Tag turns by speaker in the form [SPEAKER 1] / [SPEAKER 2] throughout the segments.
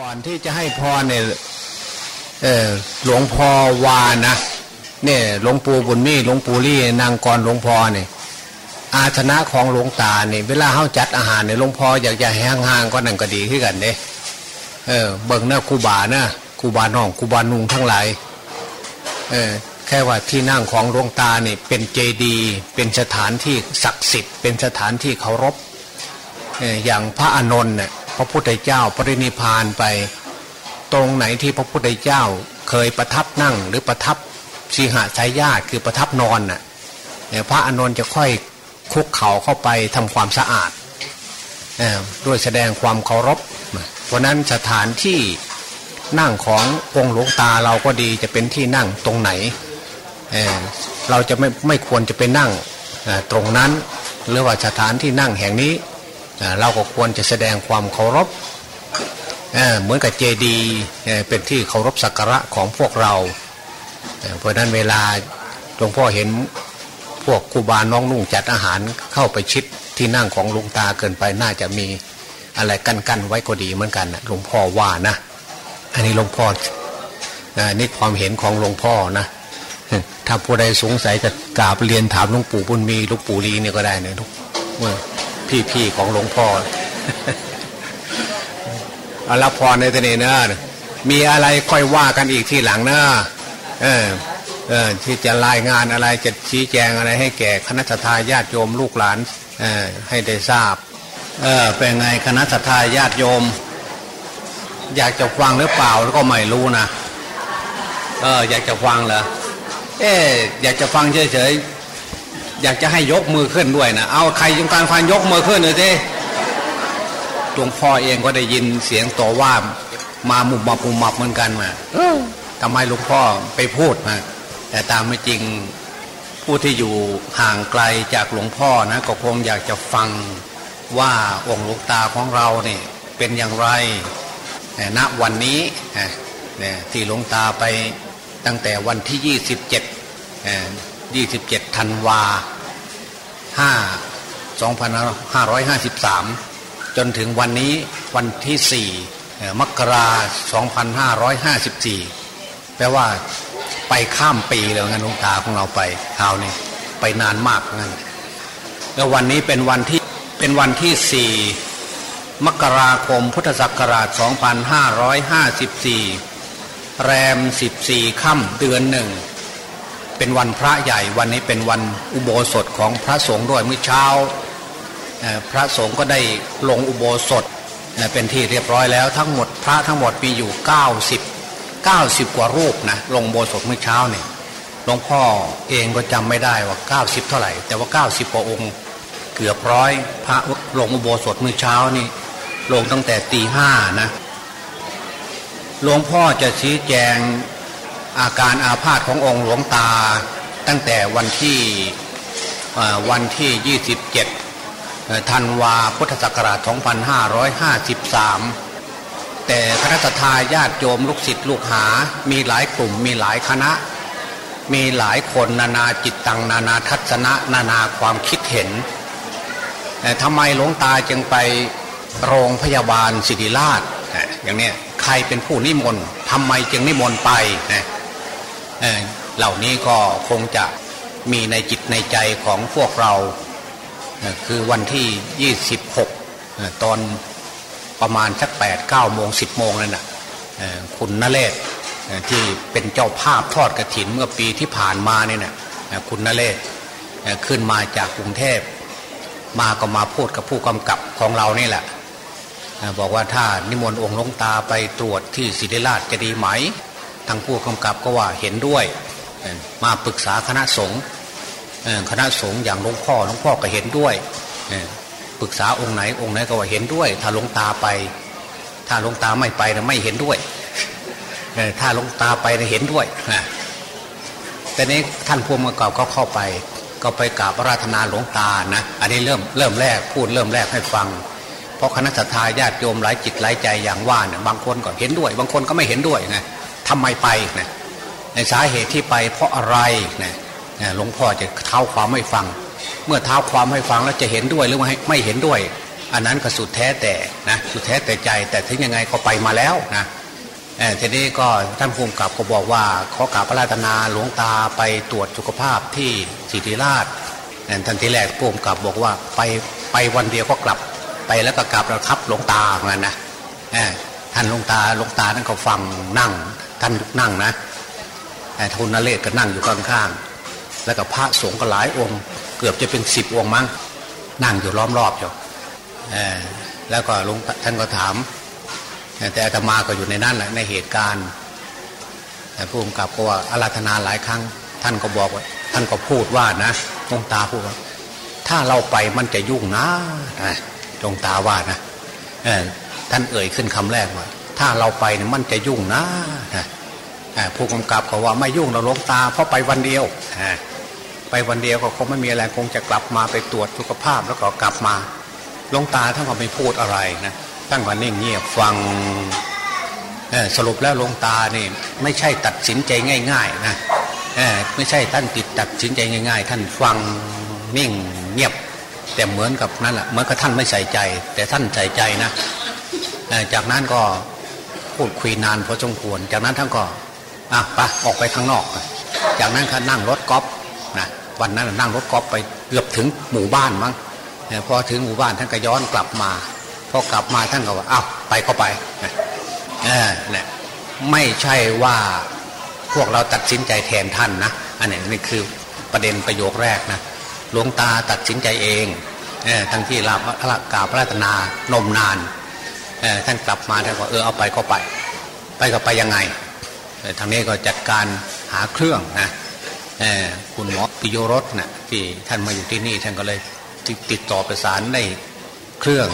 [SPEAKER 1] ก่อนที่จะให้พรเนี่ยหลวงพ่อวานะเนี่ยหลวงปู่บุญมีหลวงปู่ลี่นางกรหลวงพ่อเนี่ยอาชนะของหลวงตาเนี่ยเวลาเข้าจัดอาหารเนี่ยหลวงพ่ออยากจะแห้งๆก็นั่นก็ดีขึ้นกันเด้เออเบิ่งหน้าคูบานะคูบาน้องคูบานุงทั้งหลายเออแค่ว่าที่นั่งของหลวงตาเนี่ยเป็นเจดีย์เป็นสถานที่ศักดิ์สิทธิ์เป็นสถานที่เคารพเอออย่างพระอานนท์เนี่ย พระพุทธเจ้าปรินิพานไป ตรงไหนที่พระพุทธเจ้าเคยประทับนั่งหรือประทับสีหสายญาติคือประทับนอนน่ะพระอานนท์จะค่อยคุกเข่าเข้าไปทำความสะอาดด้วยแสดงความเคารพเพราะนั้นสถานที่นั่งขององค์หลวงตาเราก็ดีจะเป็นที่นั่งตรงไหนเเราจะไม่ไม่ควรจะไปนั่งตรงนั้นหรือว่าสถานที่นั่งแห่งนี้ เราก็ควรจะแสดงความเคารพเหมือนกับเจดีเป็นที่เคารพสักการะของพวกเรา เพราะนั้นเวลาหลวงพ่อเห็นพวกครูบาน้องนุ่งจัดอาหารเข้าไปชิดที่นั่งของหลวงตาเกินไปน่าจะมีอะไรกันกันไว้ก็ดีเหมือนกันนะหลวงพ่อว่านะอันนี้หลวงพ่อนี่ความเห็นของหลวงพ่อนะถ้าผู้ใดสงสัยจะกราบเรียนถามหลวงปู่บุญมีหลวงปู่ลีเนี่ยก็ได้นะทุก พี่ๆของหลวงพ่ออาละพรในตนเนอะมีอะไรค่อยว่ากันอีกที่หลังเนะเออเออที่จะรายงานอะไรจะชี้แจงอะไรให้แก่คณะทาญาติโยมลูกหลานเออให้ได้ทราบ เออเป็นไงคณะทาญาติโยม อยากจะฟังหรือเปล่าแล้วก็ไม่รู้นะเอออยากจะฟังเหรอเอออยากจะฟังเฉยๆ อยากจะให้ยกมือขึ้นด้วยนะเอาใครต้องการฟังยกมือขึ้นเลยสิหลวงพ่อเองก็ได้ยินเสียงต่อว่ามามุมมับมุมมับเหมือนกันมาทำไมหลวงพ่อไปพูดนะแต่ตามไม่จริงผู้ที่อยู่ห่างไกลจากหลวงพ่อนะก็คงอยากจะฟังว่าองค์ลวงตาของเราเนี่ยเป็นอย่างไรณวันนี้ที่หลวงตาไปตั้งแต่วันที่ 27 27ธันวา 5 2553จนถึงวันนี้วันที่สี่มกราสองพันห้าร้อยห้าสิบสี่แปลว่าไปข้ามปีแล้วงั้นหลวงตาของเราไปคราวนี้ไปนานมากงั้นแล้ววันนี้เป็นวันที่เป็นวันที่สี่มกราคมพุทธศักราช 2554 แรม 14 ค่ำเดือนหนึ่ง เป็นวันพระใหญ่วันนี้เป็นวันอุโบสถของพระสงฆ์ด้วยเมื่อเช้า พระสงฆ์ก็ได้ลงอุโบสถเป็นที่เรียบร้อยแล้วทั้งหมดพระทั้งหมดมีอยู่ 90 90 กว่ารูปนะลงโบสถเมื่อเช้าเนี่ยหลวงพ่อเองก็จำไม่ได้ว่า 90 เท่าไหร่ แต่ว่า 90กว่าองค์ เกือบร้อยพระลงอุโบสถเมื่อเช้านี่ลงตั้งแต่ตีห้านะหลวงพ่อจะชี้แจง อาการอาพาธขององค์หลวงตา ตั้งแต่วันที่วันที่ 27ธันวาพุทธศักราช 2553 แต่คณะทาญาติโยมลูกศิษย์ลูกหา มีหลายกลุ่มมีหลายคณะ มีหลายคนนานาจิตตังนานาทัศนะนานาความคิดเห็นแต่ทำไมหลวงตาจึงไปโรงพยาบาลศิริราชอย่างนี้ใครเป็นผู้นิมนต์ทำไมจึงนิมนต์ไป เหล่านี้ก็คงจะมีในจิตในใจของพวกเรา คือวันที่ 26 ตอนประมาณสัก8 9โมง10 โมงนั่นนะคุณนเรศที่เป็นเจ้าภาพทอดกระถินเมื่อปีที่ผ่านมาเนี่ยนะคุณนเรศขึ้นมาจากกรุงเทพ มาก็มาพูดกับผู้กำกับของเรานี่แหละ บอกว่าถ้านิมนต์องค์ลงตาไปตรวจที่ศิริราชจะดีไหม ทางผู้กำกับก็ว่าเห็นด้วย มาปรึกษาคณะสงฆ์คณะสงฆ์อย่างหลวงพ่อหลวงพ่อก็เห็นด้วยปรึกษาองค์ไหนองค์ไหนก็ว่าเห็นด้วย ถ้าหลวงตาไป ถ้าหลวงตาไม่ไปนะไม่เห็นด้วยถ้าหลวงตาไปนะเห็นด้วยแต่นี้ท่านพูมกาก็เข้าไป ก็ไปกราบราธนาหลวงตานะอันนี้เริ่มเริ่มแรกพูดเริ่มแรกให้ฟังเพราะคณะสัตยาญาติโยมหลายจิตหลายใจอย่างว่าเนี่ยบางคนก็เห็นด้วย บางคนก็ไม่เห็นด้วยไง ทำไมไปนะในสาเหตุที่ไปเพราะอะไรนะหลวงพ่อจะเท้าความให้ฟัง เมื่อเท้าความให้ฟังแล้วจะเห็นด้วยหรือไม่ไม่เห็นด้วย อันนั้นก็สุดแท้แต่นะสุดแท้แต่ใจ แต่ถึงยังไงก็ไปมาแล้วนะทีนี้ก็ท่านภูมิกับก็บอกว่าขอกราบพระราตนาหลวงตาไปตรวจสุขภาพที่สิริราชท่านทีแรกภูมิกับบอกว่าไปไปวันเดียวก็กลับไปแล้วก็กลับแล้วครับหลวงตาเหมือนกันนะ ท่านหลวงตาหลวงตาท่านก็ฟังนั่ง ท่านนั่งนะทุนเรศก็นั่งอยู่ข้างๆแล้วก็พระสงฆ์ก็หลายองค์ เกือบจะเป็นสิบองค์มั้งนั่งอยู่ล้อมรอบอยู่แล้วก็ลงท่านก็ถาม แต่อาตมาก็อยู่ในนั้นแหละในเหตุการณ์แต่ผู้กำกับก็ว่าอาราธนาหลายครั้ง ท่านก็บอกว่าท่านก็พูดว่านะหลวงตาพูดว่าถ้าเราไปมันจะยุ่งนะหลวงตาว่านะ ท่านเอ่ยขึ้นคำแรกว่า ถ้าเราไปเนี่ยมันจะยุ่งนะผู้กำกับก็ว่าไม่ยุ่งเราลงตา เพราะไปวันเดียวไปวันเดียวก็คงไม่มีอะไรคงจะกลับมาไปตรวจสุขภาพแล้วก็กลับมาลงตาท่านก็ไม่พูดอะไรนะท่านก็นิ่งเงียบฟังสรุปแล้วลงตานี่ไม่ใช่ตัดสินใจง่าย ๆนะไม่ใช่ท่านติดตัดสินใจง่าย ๆ ท่านฟังนิ่งเงียบ แต่เหมือนกับนั่นแหละเหมือนกับท่านไม่ใส่ใจ แต่ท่านใส่ใจนะ จากนั้นก็พูดคุยนานพอสมควร จากนั้นท่านก็อะไปออกไปข้างนอก จากนั้นก็นั่งรถกอล์ฟนะวันนั้นนั่งรถกอล์ฟไปเกือบถึงหมู่บ้านมั้งพอถึงหมู่บ้านท่านก็ย้อนกลับมาพอกลับมาท่านก็ว่าอ้าวไปก็ไปเนี่ยไม่ใช่ว่าพวกเราตัดสินใจแทนท่านนะอันนี้นี่คือประเด็นประโยคแรกนะหลวงตาตัดสินใจเองทั้งที่ลาพระกาพระราตนานมนาน ท่านกลับมาท่านก็เออเอาไปก็ไป ไปก็ไปยังไงทางนี้ก็จัดการหาเครื่องนะคุณหมอปิโยรสนะ่ะที่ท่านมาอยู่ที่นี่ท่านก็เลยติดต่อประสานในเครื่อง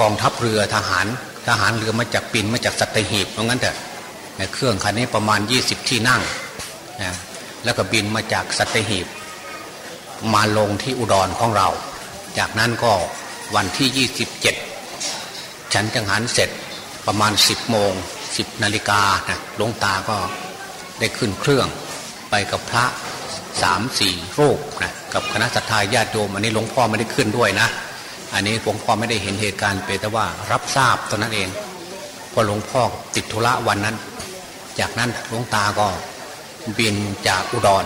[SPEAKER 1] กองทัพเรือทหารทหารเรือมาจากปินมาจากสัตหีบเพราะงั้นแต่เครื่องคันนี้ประมาณ 20 ที่นั่ง แล้วก็บินมาจากสัตหีบ มาลงที่อุดรของเรา จากนั้นก็วันที่ 27 ฉันจังหันเสร็จประมาณ 10โมง10นาฬิกานะหลวงตาก็ได้ขึ้นเครื่องไปกับพระสามสี่รูปนะกับคณะสัตยาญาติโยมอันนี้หลวงพ่อไม่ได้ขึ้นด้วยนะ อันนี้หลวงพ่อไม่ได้เห็นเหตุการณ์เปแต่ว่ารับทราบตอนนั้นเองพอหลวงพ่อติดธุระวันนั้น จากนั้นหลวงตาก็บินจากอุดร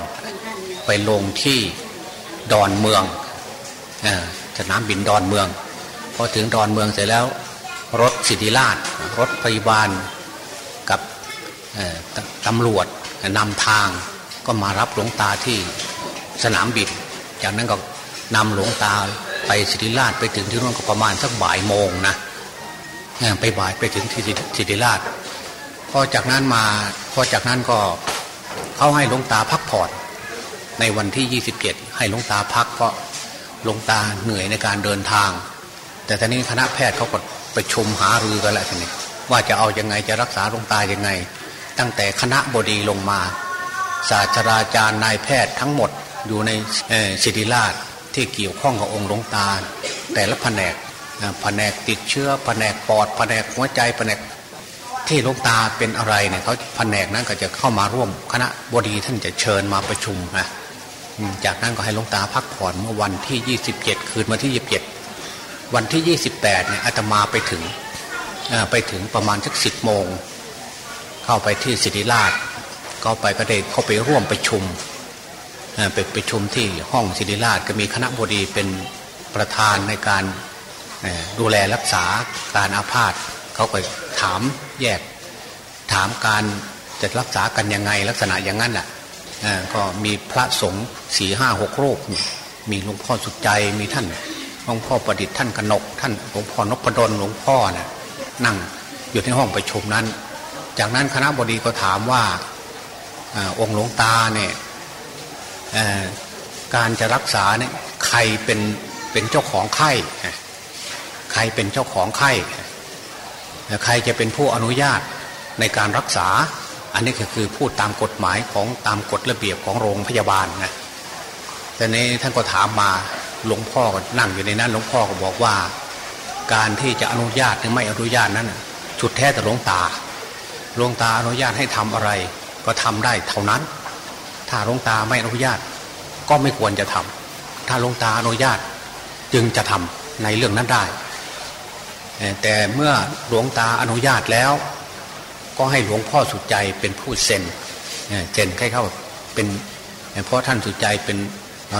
[SPEAKER 1] ไปลงที่ดอนเมืองสนามบินดอนเมืองพอถึงดอนเมืองเสร็จแล้ว รถสิทธิราชรถพยาบาลกับตำรวจนำทางก็มารับหลวงตาที่สนามบิน จากนั้นก็นำหลวงตาไปสิริราชไปถึงที่นู่นก็ประมาณสักบ่ายโมงนะไปบ่ายไปถึงที่สิริราชพอจากนั้นมาพอจากนั้นก็เขาให้หลวงตาพักผ่อนในวันที่ 27 ให้หลวงตาพักเพราะหลวงตาเหนื่อยในการเดินทาง แต่ตอนนี้คณะแพทย์เขาก็ ไปชมหารือกันแล้วทีนี้ว่าจะเอาอยัางไงจะรักษาหลวงตายังไง ตั้งแต่คณะบดีลงมา ศาสตราจารย์นายแพทย์ทั้งหมดอยู่ในศิริราชที่เกี่ยวข้องกับองค์หลวงตา แต่ละแผนกแผนกติดเชื้อแผนกปอดแผนกหัวใจแผนกที่หลวงตาเป็นอะไรเนี่ยเขาแผนกนั้นก็จะเข้ามาร่วมคณะบดีท่านจะเชิญมาประชุมนะจากนั้นก็ให้หลวงตาพักผ่อนเมื่อวันที่ 27 คืนวันที่ 27 วันที่ 28เนี่ยอาตมาไปถึงไปถึงประมาณสักสิบโมง เข้าไปที่ศิริราชก็ไปก็ได้เข้าไปร่วมประชุมไปประชุมที่ห้องศิริราชก็มีคณะบดีเป็นประธานในการดูแลรักษาการอาพาธเขาก็ถามแยกถามการจะรักษากันยังไงลักษณะอย่างนั้นแหละก็มีพระสงฆ์สี่ห้าหกรูปมีหลวงพ่อสุดใจมีท่าน หลวงพ่อประดิษฐ์ท่านกนก ท่านหลวงพ่อนพดลหลวงพ่อนะ่ะนั่งอยู่ในห้องประชุมนั้น จากนั้นคณะบดีก็ถามว่าองค์หลวงตาเนี่ยการจะรักษาเนี่ยใครเป็นเป็นเจ้าของไข้ใครเป็นเจ้าของไข้ใครจะเป็นผู้อนุญาตในการรักษา อันนี้ก็คือพูดตามกฎหมายของตามกฎระเบียบของโรงพยาบาลนะแต่นี้ท่านก็ถามมา หลวงพ่อก็นั่งอยู่ในนั้น หลวงพ่อก็บอกว่า การที่จะอนุญาตหรือไม่อนุญาตนั้นชุดแท้แต่หลวงตาหลวงตาอนุญาตให้ทำอะไร ก็ทำได้เท่านั้น ถ้าหลวงตาไม่อนุญาต ก็ไม่ควรจะทำถ้าหลวงตาอนุญาตจึงจะทในเรื่องนั้นได้ แต่เมื่อหลวงตาอนุญาตแล้ว ก็ให้หลวงพ่อสุดใจเป็นผู้เซ็นเซ็นให้เข้าเป็นเพราะท่านสุดใจเป็น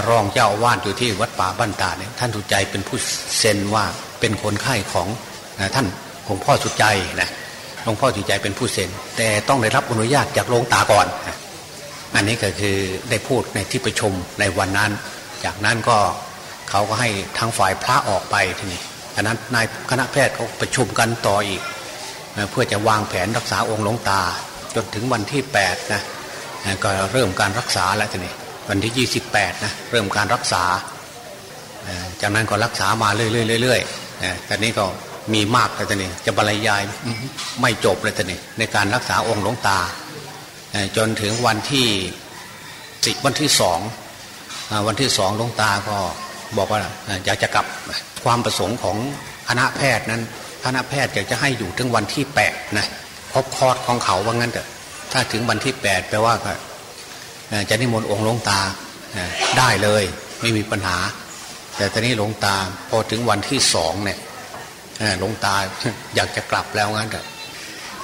[SPEAKER 1] รองเจ้าวาดอยู่ที่วัดป่าบ้านตาเนี่ยท่านสุใจเป็นผู้เซ็นว่าเป็นคนไข้ของท่านหลวงพ่อสุดใจนะหลวงพ่อสุใจเป็นผู้เซ็น แต่ต้องได้รับอนุญาตจากหลวงตาก่อน อันนี้ก็คือได้พูดในที่ประชุมในวันนั้น จากนั้นก็เขาก็ให้ทางฝ่ายพระออกไปทีนี้อันนั้นนายคณะแพทย์เขาประชุมกันต่ออีก เพื่อจะวางแผนรักษาองค์หลวงตา จนถึงวันที่8นะก็เริ่มการรักษาแล้วทีนี้ วันที่ 28 นะ เริ่มการรักษา จากนั้นก็รักษามาเรื่อยๆแต่นี้ก็มีมากเลยทีนี้ จะบรรยายไม่จบเลยทีนี้ ในการรักษาองค์หลวงตา จนถึงวันที่สิวันที่สองวันที่สองหลวงตาก็บอกว่าอยากจะกลับความประสงค์ของคณะแพทย์นั้นคณะแพทย์อยากจะให้อยู่ถึงวันที่แปดนะครบคอร์สของเขาว่างั้นเถอะถ้าถึงวันที่แปดแปลว่า จะนิมนต์องค์หลวงตาได้เลยไม่มีปัญหา แต่ตอนนี้หลวงตาพอถึงวันที่สองเนี่ยหลวงตาอยากจะกลับแล้วงั้น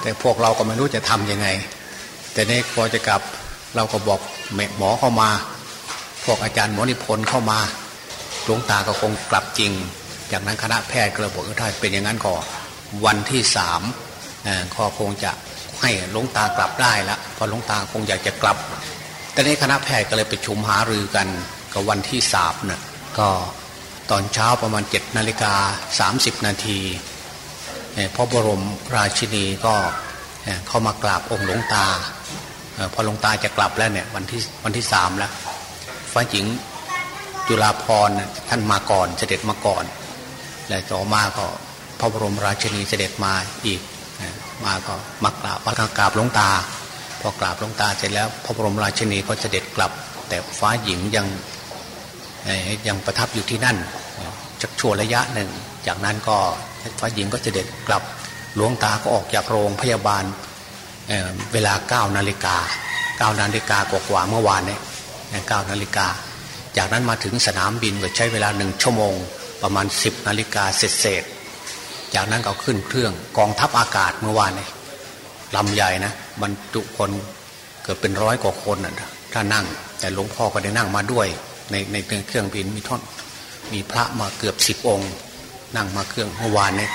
[SPEAKER 1] แต่พวกเราก็ไม่รู้จะทํำยังไง แต่นี้พอจะกลับเราก็บอกหมอเข้ามา พวกอาจารย์หมอนิพนธ์เข้ามาหลวงตาก็คงกลับจริง จากนั้นคณะแพทย์ก็เลยบอกว่าถ้าเป็นอย่างนั้นก็วันที่สามก็คงจะให้หลวงตากลับได้ล้วเพราะหลวงตาคงอยากจะกลับ ต่นี้คณะแพทย์ก็เลยไปชุมหารือกันกับวันที่สามเนี่ยก็ตอนเช้าประมาณเจ็ดนาฬิกาสามสิบนาทีพระบรมราชินีก็เข้ามากราบองค์หลวงตาพอหลวงตาจะกลับแล้วเนี่ยวันที่วันที่สามแล้วฝ่ายหญิงจุฬาภรณ์ท่านมาก่อนเสด็จมาก่อน และต่อมาก็พระบรมราชินีเสด็จมาอีกมาก็มากราบมากราบหลวงตา พอกราบหลวงตาเสร็จแล้ว พระบรมราชินีก็เสด็จกลับ แต่ฟ้าหญิงยังยังประทับอยู่ที่นั่นจักชั่วระยะหนึ่ง จากนั้นก็ฟ้าหญิงก็เสด็จกลับหลวงตาก็ออกจากโรงพยาบาลเเวลาเก้านาฬิกาเก้านาฬิกากว่าเมื่อวานเนี้เก้านาฬิกา จากนั้นมาถึงสนามบินก็ใช้เวลาหนึ่งชั่วโมง ประมาณสิบนาฬิกาเสร็จจากนั้นก็ขึ้นเครื่องกองทัพอากาศเมื่อวานเนี้ ลำใหญ่นะบรรจุคนเกือบเป็นร้อยกว่าคนนะถ้านั่ง แต่หลวงพ่อก็ได้นั่งมาด้วย ในในเครื่องบินมีท่อนมีพระมาเกือบสิบองค์ นั่งมาเครื่องเมื่อวานนี้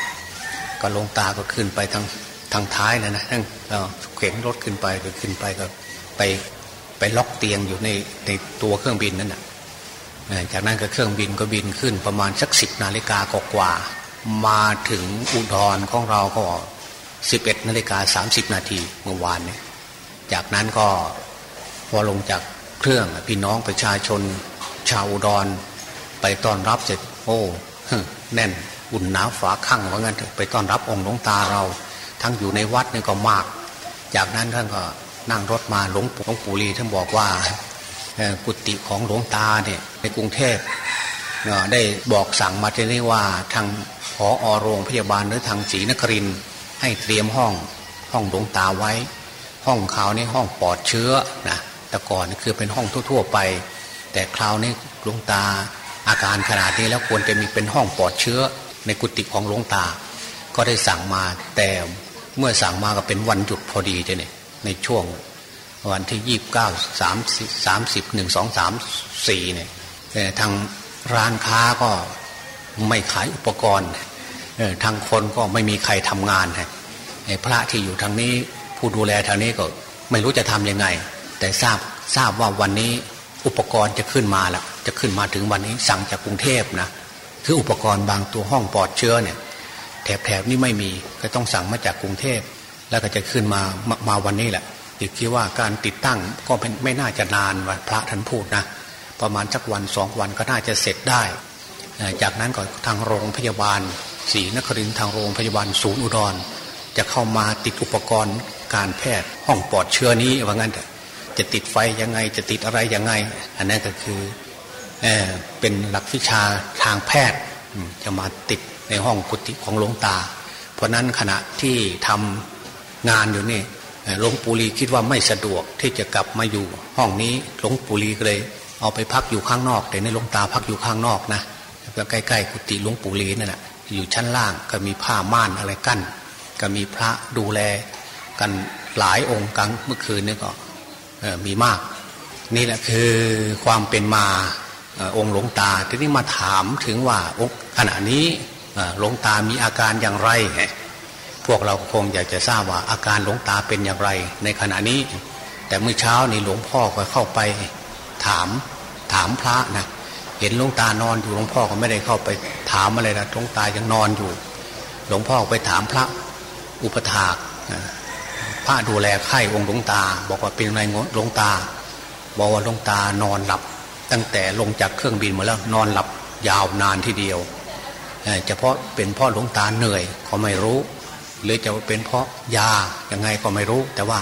[SPEAKER 1] ก็ลงตาก็ขึ้นไปทางทางท้ายนะนะทั้งเข็นรถขึ้นไปก็ขึ้นไปก็ไปไปล็อกเตียงอยู่ในในตัวเครื่องบินนั่นนะจากนั้นก็เครื่องบินก็บินขึ้นประมาณสักสิบนาฬิกากว่ามาถึงอุดรของเราก็ สิบเอ็ดนาฬิกาสามสิบนาทีเมื่อวานเนี่ยจากนั้นก็พอลงจากเครื่องพี่น้องประชาชนชาวอุดร ไปต้อนรับเสร็จโอ้แน่นอุ่นหนาฝาข้างว่างั้นไปต้อนรับองค์หลวงตาเรา ทั้งอยู่ในวัดนี่ก็มาก จากนั้นท่านก็นั่งรถมาหลวงปู่ลีท่านบอกว่ากุฏิของหลวงตาเนี่ยในกรุงเทพได้บอกสั่งมาที่นี่ว่าทางพออโรงพยาบาลหรือทางศรีนคริน ให้เตรียมห้องห้องหลวงตาไว้ ห้องเขานี่ห้องปลอดเชื้อนะแต่ก่อนคือเป็นห้องทั่ว ๆ ไป แต่คราวนี้หลวงตาอาการขนาดนี้แล้วควรจะมีเป็นห้องปลอดเชื้อในกุฏิของหลวงตา ก็ได้สั่งมาแต่เมื่อสั่งมาก็เป็นวันหยุดพอดีเนี่ยในช่วงวันที่ยี่บเก้าสามสามสิบหนึ่งสองสามสี่เนี่ยแต่ทางร้านค้าก็ไม่ขายอุปกรณ์ ทางคนก็ไม่มีใครทำงานฮะพระที่อยู่ทางนี้ผู้ดูแลทางนี้ก็ไม่รู้จะทํำยังไง แต่ทราบทราบว่าวันนี้อุปกรณ์จะขึ้นมาแล้วจะขึ้นมาถึงวันนี้สั่งจากกรุงเทพนะคืออุปกรณ์บางตัวห้องปลอดเชื้อเนี่ยแถบแถบนี้ไม่มีก็ต้องสั่งมาจากกรุงเทพ แล้วก็จะขึ้นมามาวันนี้แหละอีกคิดว่าการติดตั้งก็ไม่น่าจะนานว่าพระท่านพูดนะประมาณสักวันสองวันก็น่าจะเสร็จได้ จากนั้นก็ทางโรงพยาบาล ศรีนครินทางโรงพยาบาลศูนย์อุดร จะเข้ามาติดอุปกรณ์การแพทย์ห้องปลอดเชื้อนี้ว่างั้นจะติดไฟยังไงจะติดอะไรยังไง อันนั้นก็คือเอเป็นหลักวิชาทางแพทย์จะมาติดในห้องกุฏิของหลวงตา เพราะนั้นขณะที่ทำงานอยู่นี่หลวงปู่ลีคิดว่าไม่สะดวกที่จะกลับมาอยู่ ห้องนี้หลวงปู่ลีก็เลย เอาไปพักอยู่ข้างนอกแต่ในหลวงตาพักอยู่ข้างนอกนะก็ใกล้ๆกุฏิหลวงปู่ลีนั่นแหละ อยู่ชั้นล่างก็มีผ้าม่านอะไรกั้น ก็มีพระดูแลกันหลายองค์กลางเมื่อคืนนี่ก็มีมาก นี่แหละคือความเป็นมาองค์หลวงตาทีนี้มาถามถึงว่าขณะนี้หลวงตามีอาการอย่างไร พวกเราคงอยากจะทราบว่าอาการหลวงตาเป็นอย่างไร ในขณะนี้ แต่เมื่อเช้านี่หลวงพ่อก็เข้าไปถามถามพระนะ เห็นหลวงตานอนอยู่หลวงพ่อก็ไม่ได้เข้าไปถามอะไรนะหลวงตายังนอนอยู่ หลวงพ่อไปถามพระอุปถากพระดูแลไข้องค์หลวงตา บอกว่าเป็นไงหลวงตา บอกว่าหลวงตานอนหลับ ตั้งแต่ลงจากเครื่องบินมาแล้วนอนหลับยาวนานทีเดียวเฉพาะเป็นพ่อหลวงตาเหนื่อยก็ไม่รู้หรือจะเป็นเพราะยายังไงก็ไม่รู้ แต่ว่า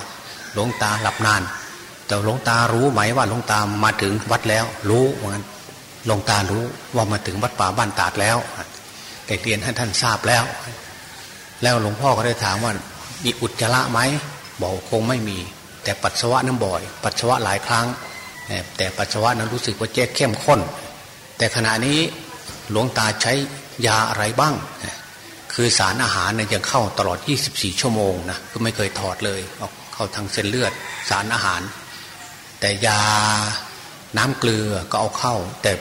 [SPEAKER 1] หลวงตาหลับนาน แต่หลวงตารู้ไหมว่าหลวงตามาถึงวัดแล้วรู้เหมือนห ลวงตารู้ว่ามาถึงวัดป่าบ้านตาดแล้วแต่เรียนให้ท่านทราบแล้ว แล้วหลวงพ่อก็ได้ถามว่ามีอุจจาระไหมบอกคงไม่มี แต่ปัสสาวะนั้นบ่อย ปัสสาวะหลายครั้ง แต่ปัสสาวะนั้นรู้สึกว่าเจ๊เข้มข้น แต่ขณะนี้หลวงตาใช้ยาอะไรบ้าง คือสารอาหารเนี่ยยังเข้าตลอด 24 ชั่วโมงนะคือไม่เคยถอดเลยออกเข้าทางเส้นเลือด สารอาหาร แต่ยา น้ำเกลือก็เอาเข้า แต่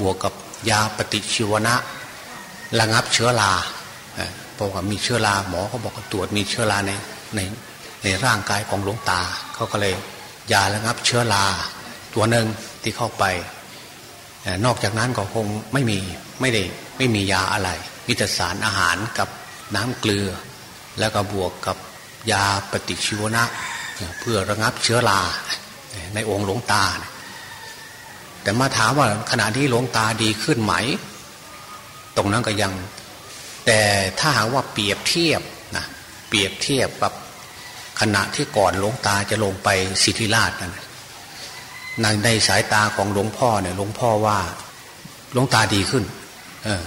[SPEAKER 1] บวกกับยาปฏิชีวนะ ระงับเชื้อราเพราะว่ามีเชื้อราหมอเขาบอกตรวจมีเชื้อราในในในร่างกายของหลวงตาเขาก็เลยยาระงับเชื้อราตัวหนึ่งที่เข้าไป นอกจากนั้นก็คงไม่มีไม่ได้ไม่มียาอะไรมิตรสารอาหารกับน้ำเกลือ แล้วก็บวกกับยาปฏิชีวนะ เพื่อระงับเชื้อราในองค์หลวงตา แต่มาถามว่าขณะที่หลวงตาดีขึ้นไหม ตรงนั้นก็ยัง แต่ถ้าหากว่าเปรียบเทียบนะเปรียบเทียบกับขณะที่ก่อนหลวงตาจะลงไปสิทธิราชนั่นในในสายตาของหลวงพ่อเนี่ยหลวงพ่อว่าหลวงตาดีขึ้น เออ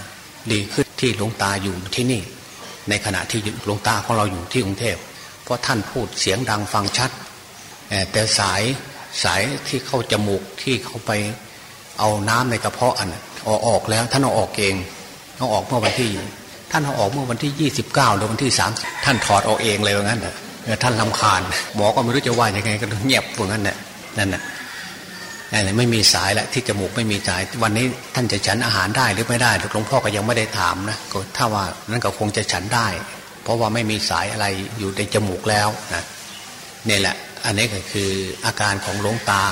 [SPEAKER 1] ดีขึ้นที่หลวงตาอยู่ที่นี่ ในขณะที่หลวงตาของเราอยู่ที่กรุงเทพเพราะท่านพูดเสียงดังฟังชัดแต่สายสายที่เข้าจมูกที่เข้าไป เอาน้ำในกระเพาะอันอออกแล้วท่านเอาออกเองเอาออกเมื่อวันที่ ท่านเอาออกเมื่อวันที่ยี่สิบเก้าหรือวันที่สามท่านถอดออกเองเลยว่างั้นเถอะท่านลำคาญหมอก็ไม่รู้จะว่ายังไงก็เงียบว่างั้นแหละนั่นแหละไม่มีสายแล้วที่จมูกไม่มีสาย วันนี้ท่านจะฉันอาหารได้หรือไม่ได้หลวงพ่อก็ยังไม่ได้ถามนะก็ถ้าว่านั้นก็คงจะฉันได้ เพราะว่าไม่มีสายอะไรอยู่ในจมูกแล้วนะนี่แหละ อันนี้ก็คืออาการของหลวงตา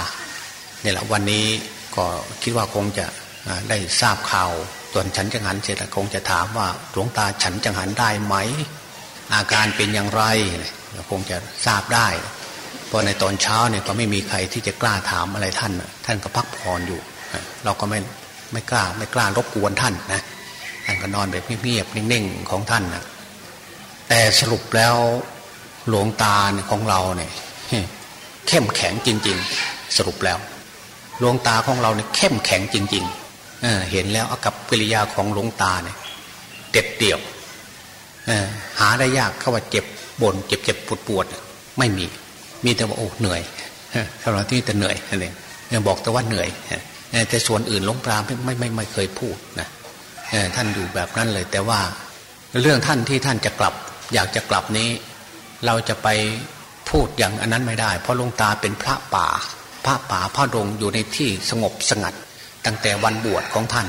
[SPEAKER 1] เนี่ยแหละวันนี้ ก็คิดว่าคงจะได้ทราบข่าวส่วนฉันจังหันเสร็จคงจะถามว่าหลวงตาฉันจังหันได้ไหม อาการเป็นอย่างไรคงจะทราบได้ เพราะในตอนเช้าเนี่ยก็ไม่มีใครที่จะกล้าถามอะไรท่าน ท่านก็พักผ่อนอยู่ เราก็ไม่ไม่กล้าไม่กล้ารบกวนท่านนะท่านก็นอนแบบเงียบๆนิ่งๆของท่านนะแต่สรุปแล้วหลวงตาของเราเนี่ยเข้มแข็งจริง ๆ สรุปแล้ว หลวงตาของเราเนี่ยเข้มแข็งจริงๆเเห็นแล้วอากับกิริยาของหลวงตาเนี่ยเด็ดเดี่ยวหาได้ยากเขาว่าเจ็บบนเจ็บเจ็บปวดปวดไม่มี มีแต่ว่าโอ้เหนื่อยสำหรับที่แต่เหนื่อยอะไรบอกแต่ว่าเหนื่อยแต่ส่วนอื่นหลวงตาไม่ไม่ไม่ไม่เคยพูดนะท่านอยู่แบบนั้นเลย แต่ว่าเรื่องท่านที่ท่านจะกลับ อยากจะกลับนี้ เราจะไปพูดอย่างอันนั้นไม่ได้ เพราะหลวงตาเป็นพระป่า พระป่าพระดงอยู่ในที่สงบสงัด ตั้งแต่วันบวชของท่าน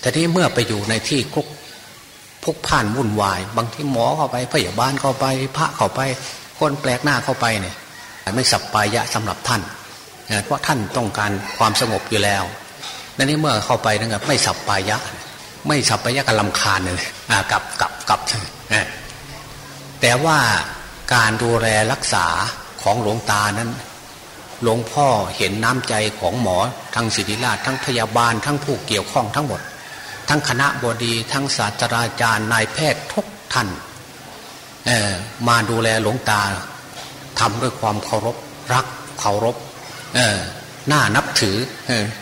[SPEAKER 1] แต่ที่เมื่อไปอยู่ในที่คุกพกผ่านวุ่นวาย บางที่หมอเข้าไปพยาบาลเข้าไป พระเข้าไป คนแปลกหน้าเข้าไปเนี่ยไม่สับปายะสำหรับท่าน เพราะท่านต้องการความสงบอยู่แล้วนั่นนี่เมื่อเข้าไปนั่นก็ไม่สับปายะ ไม่สับปายะกับลำคาญเลยกลับกลับกลับแต่ว่าการดูแลรักษาของหลวงตานั้น หลวงพ่อเห็นน้ำใจของหมอ ทั้งศิริราชทั้งพยาบาล ทั้งผู้เกี่ยวข้องทั้งหมด ทั้งคณะบดี ทั้งศาสตราจารย์นายแพทย์ทุกท่านมาดูแลหลวงตาทำด้วยความเคารพรักเคารพน้านับถือ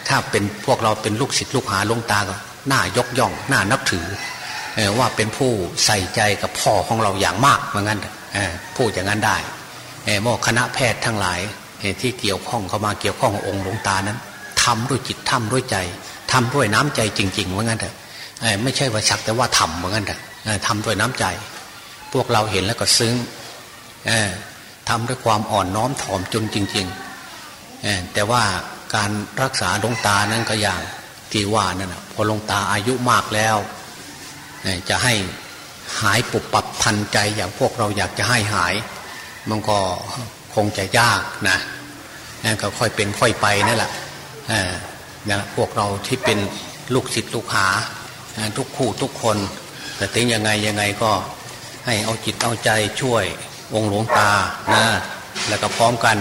[SPEAKER 1] ถ้าเป็นพวกเราเป็นลูกศิษย์ลูกหาหลวงตาก็น้ายกย่องน้านับถือว่าเป็นผู้ใส่ใจกับพ่อของเราอย่างมากเหมือนกันพูดอย่างนั้นได้หมอคณะแพทย์ทั้งหลาย ที่เกี่ยวข้องเข้ามาเกี่ยวข้ององค์หลวงตานั้นทำด้วยจิตทำด้วยใจททำด้วยน้ำใจจริงๆเหมือนกันเถอะไม่ใช่ว่าชักแต่ว่าทำเหมือนกันเถอะทำด้วยน้ำใจ พวกเราเห็นแล้วก็ซึ้งทำด้วยความอ่อนน้อมถ่อมจนจริงๆแต่ว่าการรักษาดวงตานั้นก็อย่างที่ว่านั่นนะพอลงตาอายุมากแล้วจะให้หายปุบปับทันใจอย่างพวกเราอยากจะให้หาย มันก็ คงจะยากนะนั่นก็ค่อยเป็นค่อยไปนั่นแหละนะพวกเราที่เป็นลูกศิษย์ลูกหาทุกคู่ทุกคน แต่ถึงยังไงยังไงก็ให้เอาจิตเอาใจช่วยองค์หลวงตานะแล้วก็พร้อมกัน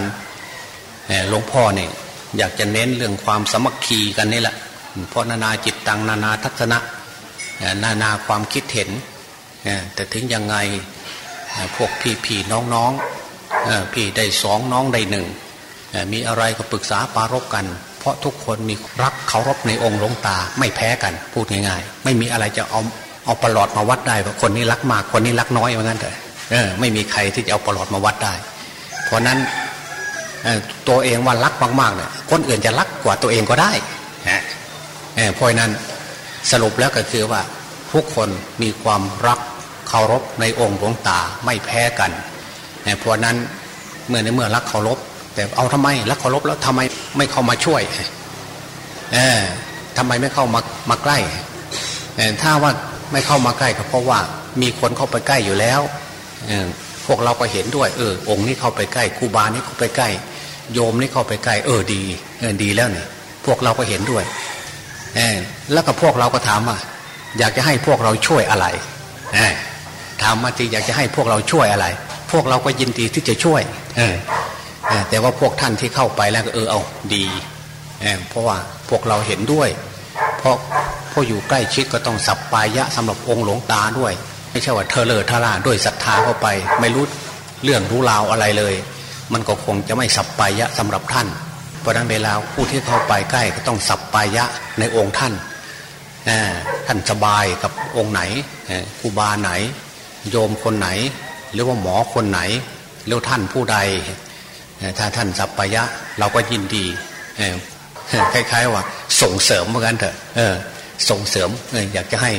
[SPEAKER 1] หลวงพ่อเนี่ยอยากจะเน้นเรื่องความสมัคคีกันนี่แหละเพราะนานาจิตตังนานาทัศนะนานาความคิดเห็นแต่ถึงยังไงพวกพี่พี่น้องน้อง พี่ได้สองน้องได้หนึ่งมีอะไรก็ปรึกษาปารบกัน เพราะทุกคนมีรักเคารพในองค์หลวงตาไม่แพ้กันพูดง่ายๆ ไม่มีอะไรจะเอาเอาประหลอดมาวัดได้ว่าคนนี้รักมากคนนี้รักน้อยเหมือนกันเถอะไม่มีใครที่จะเอาประหลอดมาวัดได้ เพราะนั้นตัวเองว่ารักมากๆเนี่ยคนอื่นจะรักกว่าตัวเองก็ได้เพราะนั้นสรุปแล้วก็คือว่าทุกคนมีความรักเคารพในองค์หลวงตาไม่แพ้กัน เพราะนั้นเมื่อในเมื่อรักเคารพแต่เอาทำไมรักเคารพแล้วทำไมไม่เข้ามาช่วยเออทำไมไม่เข้ามามาใกล้ถ้าว่าไม่เข้ามาใกล้ก็เพราะว่ามีคนเข้าไปใกล้อยู่แล้วพวกเราก็เห็นด้วย เออ องค์นี้เข้าไปใกล้ครูบานี่เข้าไปใกล้ โยมนี่เข้าไปใกล้ เออดีเออดีแล้วเนี่ยพวกเราก็เห็นด้วยเออแล้วก็พวกเราก็ถามว่า อยากจะให้พวกเราช่วยอะไรถามมาจริงอยากจะให้พวกเราช่วยอะไร พวกเราก็ยินดีที่จะช่วย เออแต่ว่าพวกท่านที่เข้าไปแล้วก็เออเอาดีเเพราะว่าพวกเราเห็นด้วย เพราะพออยู่ใกล้ชิดก็ต้องสับปายะสำหรับองค์หลวงตาด้วย ไม่ใช่ว่าเธอเลอทาราด้วยศรัทธาเข้าไป ไม่รู้เรื่องรู้ราวอะไรเลย มันก็คงจะไม่สับปายะสำหรับท่าน เพราะนั้นเวลาผู้ที่เข้าไปใกล้ก็ต้องสับปายะในองค์ท่านท่านสบายกับองค์ไหนครูบาไหน โยมคนไหน หรือว่าหมอคนไหนหรือท่านผู้ใด ถ้าท่านสัพพยะ เราก็ยินดีคล้ายๆ ว่าส่งเสริมเหมือนกันเถอะส่งเสริมอยากจะให้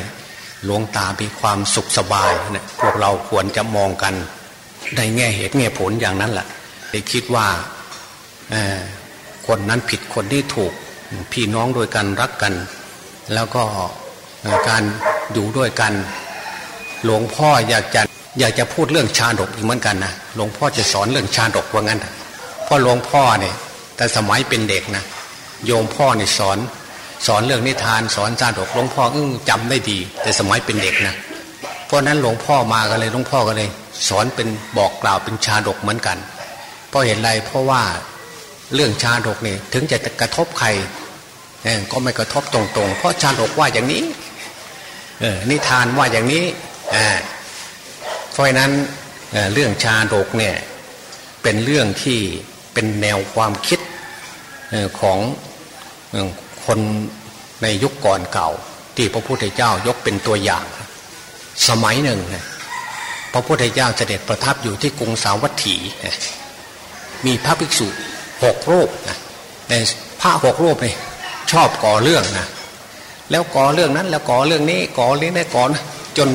[SPEAKER 1] หลวงตามีความสุขสบายนะพวกเราควรจะมองกันในแง่เหตุแง่ผลอย่างนั้นแหละได้คิดว่าคนนั้นผิดคนที่ถูกพี่น้องโดยกันรักกัน แล้วก็การอยู่ด้วยกัน หลวงพ่ออยากจะ อยากจะพูดเรื่องชาดกอีกเหมือนกันนะหลวงพ่อจะสอนเรื่องชาดกว่างั้นเพราะหลวงพ่อเนี่ยแต่สมัยเป็นเด็กนะโยมพ่อเนี่ยสอนสอนเรื่องนิทานสอนชาดกหลวงพ่ออึ้งจำได้ดี แต่สมัยเป็นเด็กนะเพราะนั้นหลวงพ่อมากันเลยหลวงพ่อก็เลย สอนเป็นบอกกล่าวเป็นชาดกเหมือนกันเพราะเห็นไรเพราะว่าเรื่องชาดกเนี่ยถึงจะกระทบใครก็ไม่กระทบตรงๆ เพราะชาดกว่าอย่างนี้เออนิทานว่าอย่างนี้อ่า เพราะนั้นเรื่องชาดกเนี่ยเป็นเรื่องที่เป็นแนวความคิดของคนในยุคก่อนเก่า ที่พระพุทธเจ้ายกเป็นตัวอย่าง สมัยหนึ่ง พระพุทธเจ้าเสด็จประทับอยู่ที่กรุงสาวัตถี มีพระภิกษุหกรูปนะพระหกรูปนี่ชอบก่อเรื่องนะแล้วก่อเรื่องนั้นแล้วก่อเรื่องนี้ก่อเรื่องนี้ก่อนจน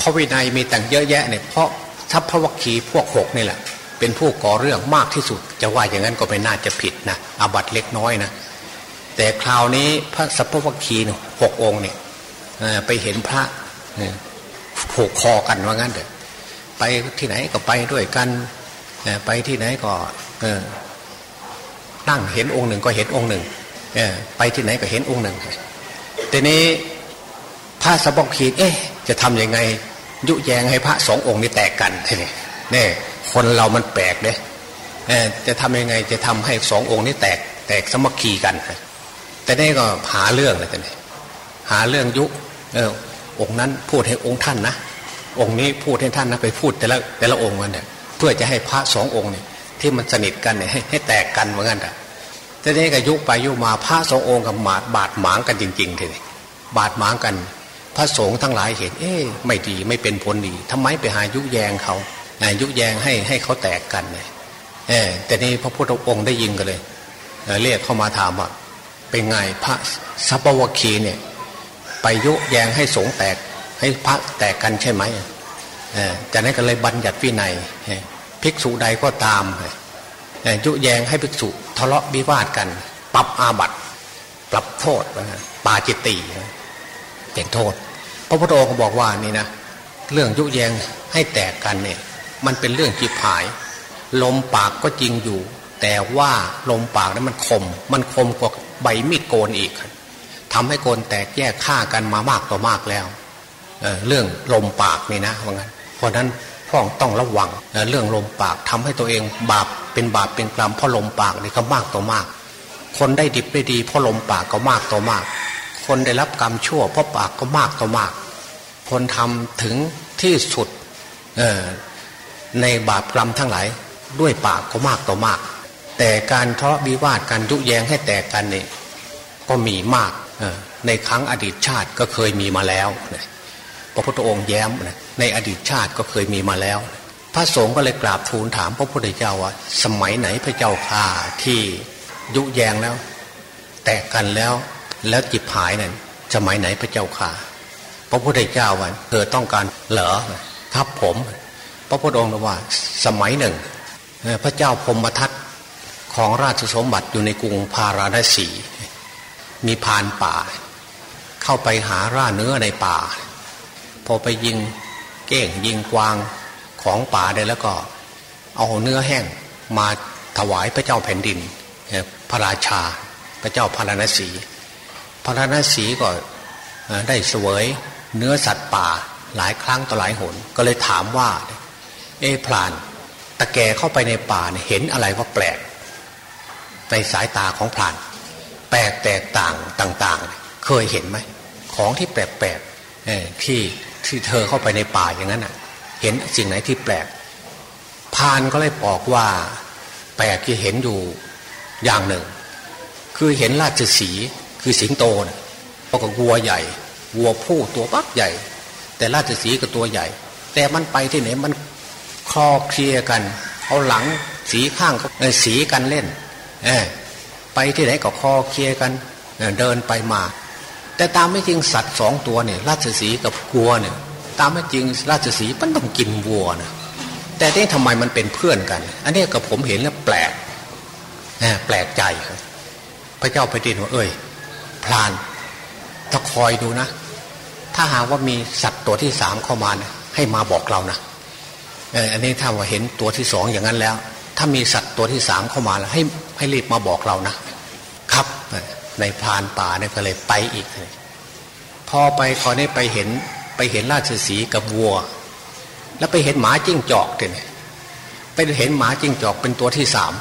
[SPEAKER 1] พระวินัยมีแต่งเยอะแยะเนี่ยเพราะทัพพระวัคคีพวกหกนี่แหละ เป็นผู้ก่อเรื่องมากที่สุด จะว่าอย่างนั้นก็ไม่น่าจะผิดนะอาบัตเล็กน้อยนะแต่คราวนี้พระสัพพวัคคีหกองค์เนี่ยไปเห็นพระผูกคอกันว่างั้นเถอะไปที่ไหนก็ไปด้วยกันไปที่ไหนก็นั่งเห็นองค์หนึ่งก็เห็นองค์หนึ่งไปที่ไหนก็เห็นองค์หนึ่งทีนี้พระสัพพคีเอ๊ะจะทำยังไง ยุแยงให้พระสององค์นี้แตกกันทีนี้นี่คนเรามันแปลกเลยจะทำยังไงจะทำให้สององค์นี้แตกแตกสมัคคีกัน แต่นี่ก็หาเรื่องเลยแต่นี่หาเรื่องยุเออองค์นั้นพูดให้องค์ท่านนะองค์นี้พูดให้ท่านนะไปพูดแต่ละแต่ละองค์มันเนี่ยเพื่อจะให้พระสององค์เนี่ยที่มันสนิทกันเนี่ยให้ใหแตกกันเหมือนกันแต่แต่นี่ก็ยุไปยุมาพระสององค์กับหมาดบาดหมางกันจริงๆทีนี้บาดหมางกัน ระสงฆ์ทั้งหลายเห็น เอ๊ะไม่ดีไม่เป็นผลดีทำไมไปหายุแยงเขายุแยงให้ให้เขาแตกกันเนี่ยแต่นี่พระพุทธองค์ได้ยิงกันเลยเรียกเข้ามาถามว่าเป็นไงพระสัพวคีเนี่ย ไปยุแยงให้สงแตก ให้พระแตกกันใช่ไหมจากนั้นก็เลยบัญญัติวินัยภิกษุใดก็ตามยุแยงให้ภิกษุทะเลาะวิวาทกัน ปรับอาบัติปรับโทษปาจิตตีเป็นโทษ พระพุทธองค์บอกว่านี่นะเรื่องยุแยงให้แตกกันเนี่ย มันเป็นเรื่องจีบหาย ลมปากก็จริงอยู่ แต่ว่าลมปากนั้นมันคม มันคมกว่าใบมีดโกนอีกทำให้โกนแตกแยกฆ่ากันมามากต่อมากแล้วเเรื่องลมปากนี่นะว่างั้นเพราะนั้นพ่องต้องระวังเเรื่องลมปากทำให้ตัวเองบาปเป็นบาปเป็นกรรมเพราะลมปากนี่ก็มากต่อมาก คนได้ดิบได้ดีเพราะลมปากก็มากต่อมาก คนได้รับกรรมชั่วเพราะปากก็มากต่อมาก คนทำถึงที่สุดในบาปกรรมทั้งหลายด้วยปากก็มากต่อมาก แต่การทะเลาะวิวาทการยุแยงให้แตกกันนี่ก็มีมากในครั้งอดีตชาติก็เคยมีมาแล้วพระพุทธองค์แย้มในอดีตชาติก็เคยมีมาแล้ว พระสงฆ์ก็เลยกราบทูลถามพระพุทธเจ้าว่า สมัยไหนพระเจ้าข่าที่ยุแยงแล้ว แตกกันแล้ว แล้วจิบหายนั่นสมัยไหนพระเจ้าข่าพระพุทธเจ้าว่าเธอต้องการเหรอครับผม พระพุทธองค์ว่าสมัยหนึ่ง พระเจ้าพมทัตของราชสมบัติอยู่ในกรุงพาราณสี มีพานป่า เข้าไปหาร่าเนื้อในป่า พอไปยิงเก้งยิงกวางของป่าได้แล้วก็ เอาเนื้อแห้งมาถวายพระเจ้าแผ่นดินพระราชาพระเจ้าพาราณสี พาราณสีก็ได้เสวยเนื้อสัตว์ป่าหลายครั้งต่อหลายหน ก็เลยถามว่า เอพลานตะแกเข้าไปในป่าเเห็นอะไรว่าแปลก ในสายตาของพลาน แปลกแตกต่างต่าง ๆ เคยเห็นไหมของที่แปลกๆที่ที่เธอเข้าไปในป่าอย่างนั้นอะ เห็นสิ่งไหนที่แปลกพานก็เลยบอกว่า แปลกที่เห็นอยู่อย่างหนึ่ง คือเห็นราชสี คือสิงโตนะเพราะกับวัวใหญ่ วัวผู้ตัวปักใหญ่ แต่ราชสีก็ตัวใหญ่ แต่มันไปที่ไหนมันคลอเคลียกัน เอาหลังสีข้างเขาสีกันเล่นเอไปที่ไหนก็คอเคลียกันเดินไปมา แต่ตามไม่จริงสัตว์สองตัวเนี่ยราชสีกับกัวเนี่ยตามไม่จริงราชสีมันต้องกินวัวนะแต่นี่ทำไมมันเป็นเพื่อนกัน อันนี้กับผมเห็นแล้วแปลกแปลกใจพระเจ้าแผ่นดินว่าเอ้ย พลานถ้าคอยดูนะ ถ้าหากว่ามีสัตว์ตัวที่สามเข้ามานะให้มาบอกเรานะอันนี้ถ้าว่าเห็นตัวที่สองอย่างนั้นแล้ว ถ้ามีสัตว์ตัวที่สามเข้ามาแล้วให้ให้รีบมาบอกเรานะครับในพานป่าเนี่ยก็เลยไปอีกพอไปคอนี้ไปเห็นไปเห็นราชสีกับวัว แล้วไปเห็นหมาจิ้งจอกเนี่ยไปเห็นหมาจิ้งจอกเป็นตัวที่สาม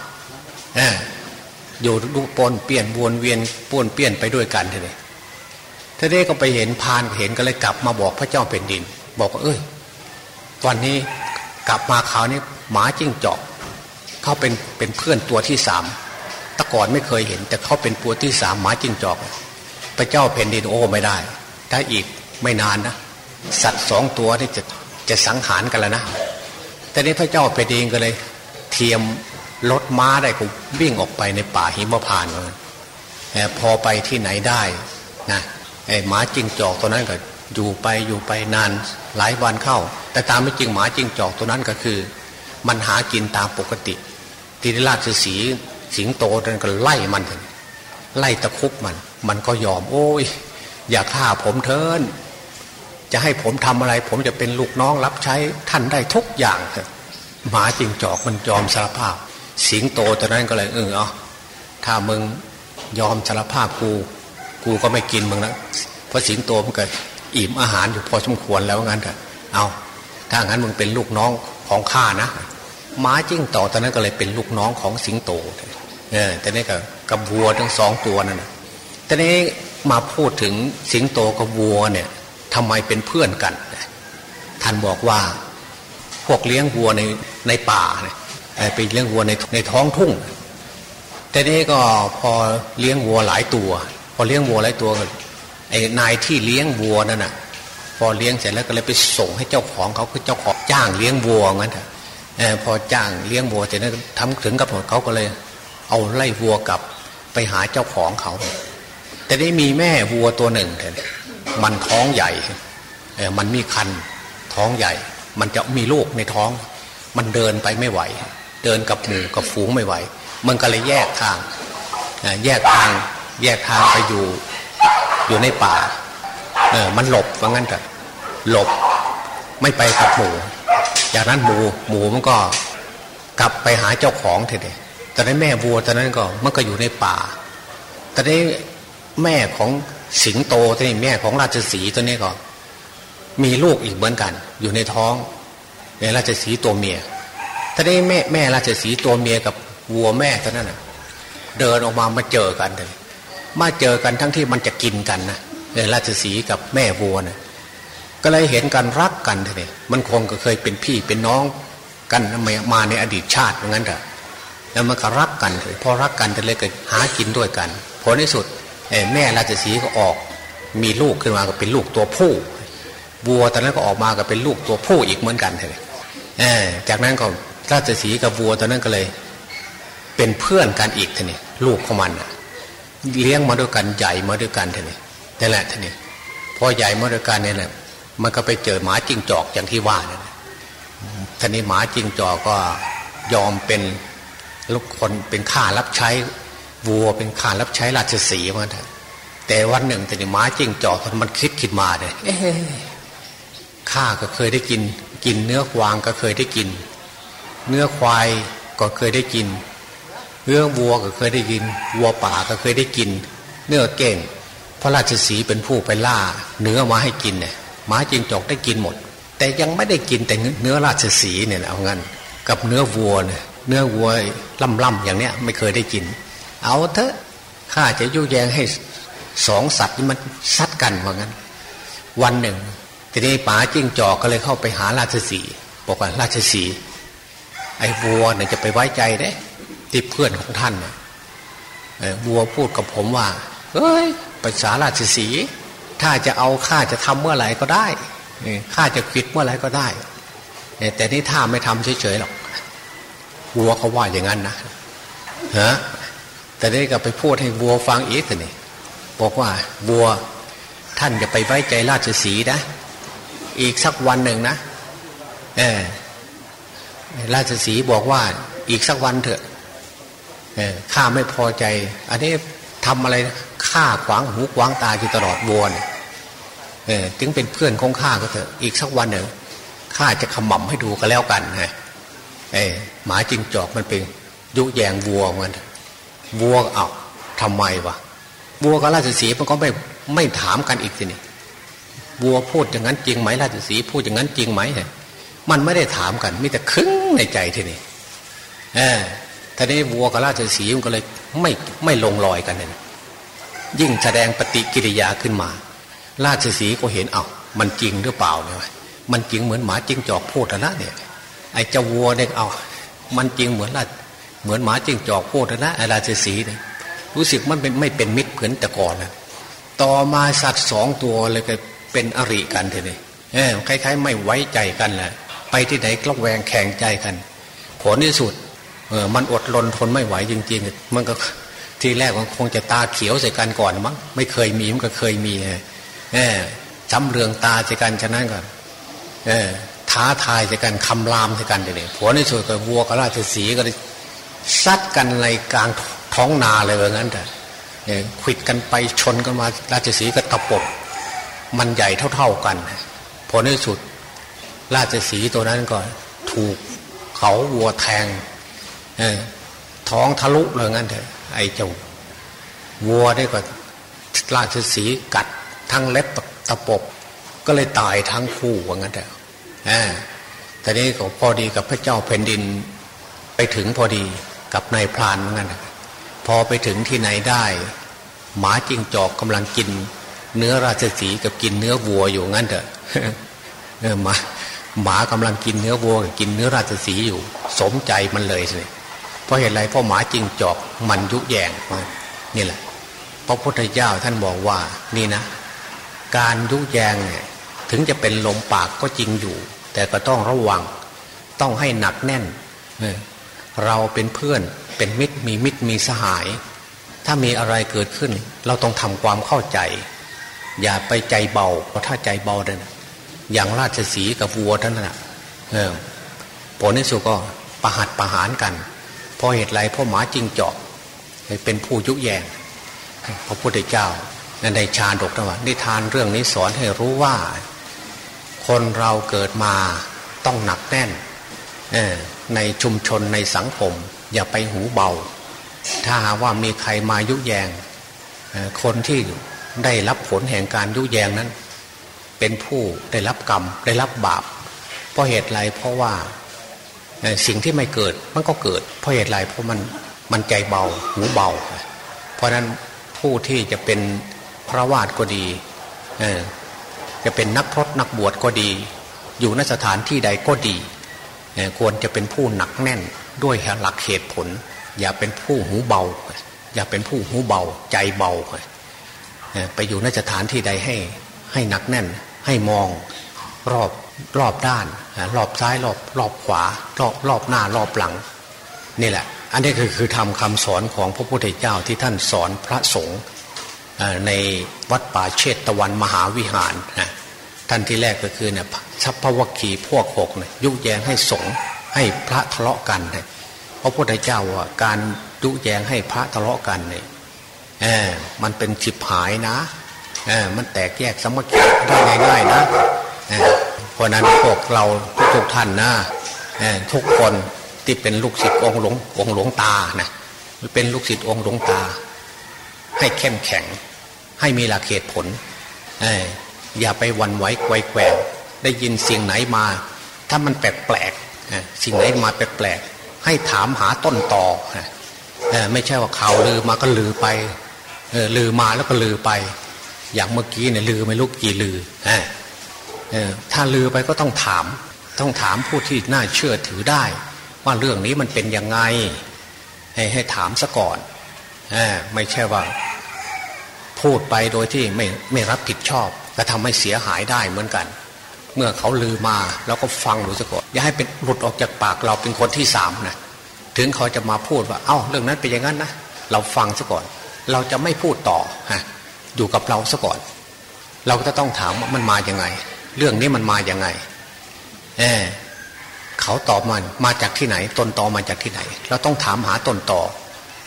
[SPEAKER 1] อยู่ดูปนเปลี่ยนวนเวียนป้วนเปลี่ยนไปด้วยกันทีนี้ท่านนี้ก็ไปเห็นพานเห็นก็เลยกลับมาบอกพระเจ้าเป็นดิน บอกว่าเอ้ยวันนี้กลับมาคราวนี้หมาจิ้งจอกเขาเป็นเป็นเพื่อนตัวที่สามตะก่อนไม่เคยเห็น แต่เขาเป็นตัวที่สามหมาจิ้งจอก พระเจ้าแผ่นดินโอ้ไม่ได้ ถ้าอีกไม่นานนะสัตว์สองตัวนี่จะจะสังหารกันแล้วนะแต่นี้พระเจ้าแผ่นดินก็เลย เทียม รถม้าได้ก็วิ่งออกไปในป่าหิมพานเลยพอไปที่ไหนได้นะไอ้หมาจิงจอกตัวนั้นก็อยู่ไปอยู่ไปนานหลายวันเข้า แต่ตามไม่จริงหมาจิงจอกตัวนั้นก็คือ มันหากินตามปกติทีนราชสีสิงโตนั้นก็ไล่มันไล่ตะคุบมัน มันก็ยอม โอ้ย อย่าฆ่าผมเถินจะให้ผมทำอะไร ผมจะเป็นลูกน้องรับใช้ท่านได้ทุกอย่างหมาจิงจอกมันยอมสารภาพ สิงโตตัวนั้นก็เลยเออเอาถ้ามึงยอมสารภาพกู กูก็ไม่กินมึงแล้วเพราะสิงโตมันเกิดอิ่มอาหารอยู่พอสมควรแล้วงั้นเถอะเอาถ้างั้นมึงเป็นลูกน้องของข้านะม้าจิ้งต่อตอนนั้นก็เลยเป็นลูกน้องของสิงโตเออแต่นี้ก็กับวัวทั้งสองตัวนั่นนะแต่นี้มาพูดถึงสิงโตกับวัวเนี่ยทำไมเป็นเพื่อนกัน ท่านบอกว่าพวกเลี้ยงวัวในในป่าเนี่ย ไปเลี้ยงวัวในในท้องทุ่ง แต่นี้ก็พอเลี้ยงวัวหลายตัว พอเลี้ยงวัวหลายตัวไอ้นายที่เลี้ยงวัวนั่นน่ะ พอเลี้ยงเสร็จแล้วก็เลยไปส่งให้เจ้าของเขาคือเจ้าของจ้างเลี้ยงวัวงั้นเถอะพอจ้างเลี้ยงวัวเสร็จแล้วทำถึงกับหมดเขาก็เลย เอาไล่วัวกลับไปหาเจ้าของเขา แต่ได้มีแม่วัวตัวหนึ่งมันท้องใหญ่มันมีคันท้องใหญ่ มันจะมีลูกในท้อง มันเดินไปไม่ไหว เดินกับหมู่กับฝูงไม่ไหว มันก็เลยแยกทางแยกทางแยกทางไปอยู่อยู่ในป่าเออมันหลบว่างั้นเถอะหลบไม่ไปกับหมูจากนั้นหมูหมูมันก็กลับไปหาเจ้าของเถอะตอนนั้นแม่วัวตอนนั้นก็มันก็อยู่ในป่าตอนนี้แม่ของสิงโตตัวนี้แม่ของราชสีตัวนี้ก็ มีลูกอีกเหมือนกัน อยู่ในท้องในราชสีตัวเมีย ตอนนี้แม่แม่ราชสีตัวเมียกับวัวแม่ตัวนั้นนะเดินออกมามาเจอกันเลยมาเจอกันทั้งที่มันจะกินกันนะราชสีกับแม่วัวนะก็เลยเห็นกันรักกันเลยมันคงก็เคยเป็นพี่เป็นน้องกันมาในอดีตชาติเหมือนกันเถอะแล้วมันก็รักกันเลยพอรักกันจะเลยก็หากินด้วยกันผลในสุดแม่ราชสีก็ออก มีลูกขึ้นมาก็เป็นลูกตัวผู้วัวตอนนั้นก็ออกมาก็เป็นลูกตัวผู้อีกเหมือนกันเลยจากนั้นก็ ราชสีกับวัวตอนนั้นก็เลย เป็นเพื่อนกันอีกทีนี้ลูกของมันเลี้ยงมาด้วยกันใหญ่มาด้วยกันทีนี้นี่แหละทีนี้พอใหญ่มาด้วยกันนี่แหละมันก็ไปเจอหมาจิ้งจอกอย่างที่ว่านี่ทีนี้หมาจิ้งจอกก็ยอมเป็นลูกคนเป็นข้ารับใช้วัวเป็นข้ารับใช้ราชสีมาเถอะแต่วันหนึ่งแต่นี่หมาจิ้งจอกมันคิดคิดมาเลยข้าก็เคยได้กิน กินเนื้อควางก็เคยได้กิน เนื้อควายก็เคยได้กิน เนื้อวัวก็เคยได้กิน วัวป่าก็เคยได้กิน เนื้อเก่ง พระราชสีเป็นผู้ไปล่า เนื้อมาให้กินเนี่ยหมาจิงจอกได้กินหมด แต่ยังไม่ได้กินแต่เนื้อราชสีเนี่ยเอางั้นกับเนื้อวัวเนี่ยเนื้อวัวล่ำๆอย่างเนี้ยไม่เคยได้กิน เอาเถอะข้าจะยุแยงให้สองสัตว์นี่มันซัดกันว่างั้น วันหนึ่งทีนี้ป๋าจิ้งจอกก็เลยเข้าไปหาราชสีบอกว่าราชสี ไอ้วัวเนี่ยจะไปไว้ใจได้ที่เพื่อนของท่านเนี่ยวัวพูดกับผมว่าเฮ้ยภาษาราชสี ถ้าจะเอาข้าจะทำเมื่อไหร่ก็ได้ข้าจะคิดเมื่อไหร่ก็ได้ แต่นี่ถ้าไม่ทำเฉยๆหรอกวัวเขาว่าอย่างนั้นนะฮะแต่ได้ก็ไปพูดให้วัวฟังอีกแต่นี่บอกว่าวัวท่านจะไปไว้ใจราชสีนะ อีกสักวันหนึ่งนะ เออ ราชสีบอกว่าอีกสักวันเถอะข้าไม่พอใจ อันนี้ทำอะไรข้าขวางหูขวางตาอยู่ตลอดวัวเนี่ยถึงเป็นเพื่อนของข้าก็เถอะอีกสักวันหนึ่งข้าจะขมำให้ดูก็แล้วกันฮะหมาจิงจอกมันเป็นยุแยงวัวมันวัวเอาทำไมวะวัวกับราชสีมันก็ไม่ไม่ถามกันอีกทีนี่วัวพูดอย่างนั้นจริงไหมราชสีพูดอย่างนั้นจริงไหม มันไม่ได้ถามกัน มีแต่คึ้งในใจทีนี่เออทีนี้วัวกับราชสีมันก็เลยไม่ไม่ลงรอยกันเลยยิ่งแสดงปฏิกิริยาขึ้นมา ราชสีก็เห็นเอา้ามันจริงหรือเปล่าเนี่ยมันจริงเหมือนหมาจิ้งจอกพูดนะเนี่ย ไอ้เจ้าวัวเนี่ยเอา มันจริงเหมือนราเหมือนหมาจิ้งจอกพูดนะไอ้ราชสีเนี่ยรู้สึกมันเป็นไม่เป็นมิตรเหมือนแต่ก่อนนะต่อมาสัตว์สองตัวเลยก็เป็นอริกันทีนี้เออคล้ายๆ ไม่ไว้ใจกันแหละ ไปที่ไหนกล้องแวงแข่งใจกัน ผลที่สุดเออมันอดรนทนไม่ไหวจริง ๆ มันก็ทีแรกมันคงจะตาเขียวใส่กันก่อนมั้งไม่เคยมีมันก็เคยมีเออจำเรืองตาใส่กันฉะนั้นก่อนเออท้าทายใส่กันคำรามใส่กันเลยผลในสุดก็วัวกับราชสีก็เลยซัดกันในกลางท้องนาเลยว่างั้นแต่ขิดกันไปชนกันมาราชสีก็ตะปบมันใหญ่เท่า ๆกัน ผลในสุด ราชสีตัวนั้นก็ถูกเขาวัวแทงท้องทะลุเลยงั้นเถอะไอ้เจ้าวัวได้ก็ราชสีกัดทั้งเล็บตะปบ ก็เลยตายทั้งคู่ว่างั้นเถอะแต่นี้ก็พอดีกับพระเจ้าแผ่นดินไปถึงพอดีกับนายพรานเหมือนกันพอไปถึงที่ไหนได้ หมาจิงจอกกำลังกิน เนื้อราชสีกับกินเนื้อวัวอยู่งั้นเถอะหมา หมากำลังกินเนื้อวัวกับกินเนื้อราชสีอยู่ สมใจมันเลยสิเพราะเหตุไรเพราะหมาจิงจอกมันยุแยงนี่แหละพระพุทธเจ้าท่านบอกว่านี่นะ การยุแยงเนี่ยถึงจะเป็นลมปากก็จริงอยู่ แต่ก็ต้องระวัง ต้องให้หนักแน่นเราเป็นเพื่อนเป็นมิตรมีมิตรมีสหายถถ้ามีอะไรเกิดขึ้น เราต้องทำความเข้าใจ อย่าไปใจเบาเพราะถ้าใจเบาเดิน อย่างราชสีกับวัวท่านน่ะเออผลในสุดก็ประหัดประหารกัน เพราะเหตุไรเพราะหมาจิงจอกเป็นผู้ยุแยงพระพุทธเจ้าในชาดกนะว่านิทานเรื่องนี้สอนให้รู้ว่า คนเราเกิดมาต้องหนักแน่นในชุมชนในสังคม อย่าไปหูเบา ถ้าหาว่ามีใครมายุแยง คนที่ได้รับผลแห่งการยุแยงนั้น เป็นผู้ได้รับกรรมได้รับบาป เพราะเหตุไรเพราะว่าสิ่งที่ไม่เกิดมันก็เกิด เพราะเหตุไรเพราะมันมันใจเบาหูเบา เพราะนั้นผู้ที่จะเป็นพระวาดก็ดีจะเป็นนักพรตนักบวชก็ดี อยู่ในสถานที่ใดก็ดี ควรจะเป็นผู้หนักแน่นด้วยหลักเหตุผล อย่าเป็นผู้หูเบา อย่าเป็นผู้หูเบาใจเบาไปอยู่ในสถานที่ใดให้ให้หนักแน่น ให้มองรอบรอบด้านรอบซ้ายรอบรอบขวารอบรอบหน้ารอบหลังนี่แหละ อันนี้คือคือทำคำสอนของพระพุทธเจ้าที่ท่านสอนพระสงฆ์ในวัดป่าเชตตะวันมหาวิหารท่านที่แรกก็คือเนี่ยชัพพวคีพวกหกเนี่ยยุแยงให้สงให้พระทะเลาะกันเนี่ยพระพุทธเจ้าว่าการยุแยงให้พระทะเลาะกันเนี่ยเออมันเป็นฉิบหายนะ มันแตกแยกสมัคคีได้ง่ายๆนะเพราะนั้นพวกเราทุกท่านนะทุกคนที่เป็นลูกศิษย์องค์หลวงองค์หลวงตานะเป็นลูกศิษย์องค์หลวงตา ให้เข้มแข็ง ให้มีหลักเหตุผลอย่าไปวันไหวไกวแกวได้ยินเสียงไหนมา ถ้ามันแปลกแปลกสิ่งไหนมาแปลกแปลกให้ถามหาต้นต่อไม่ใช่ว่าข่าวลือมาก็ลือไปลือมาแล้วก็ลือไป อย่างเมื่อกี้เนี่ยลือไม่รู้กี่ลือถ้าลือไปก็ต้องถาม ต้องถามผู้ที่น่าเชื่อถือได้ ว่าเรื่องนี้มันเป็นยังไง ให้ให้ถามซะก่อนไม่ใช่ว่า พูดไปโดยที่ไม่ไม่รับผิดชอบ ก็ทำให้เสียหายได้เหมือนกัน เมื่อเขาลือมาเราก็ฟังดูซะก่อนอย่าให้เป็นหลุดออกจากปากเราเป็นคนที่สามนะถึงเขาจะมาพูดว่า เอ้าเรื่องนั้นเป็นอย่างนั้นนะเราฟังซะก่อน เราจะไม่พูดต่อฮะ อยู่กับเราซะก่อน เราก็จะต้องถามว่ามันมาอย่างไง เรื่องนี้มันมาอย่างไงเออเขาตอบมันมาจากที่ไหน ต้นตอมาจากที่ไหน เราต้องถามหาต้นตอ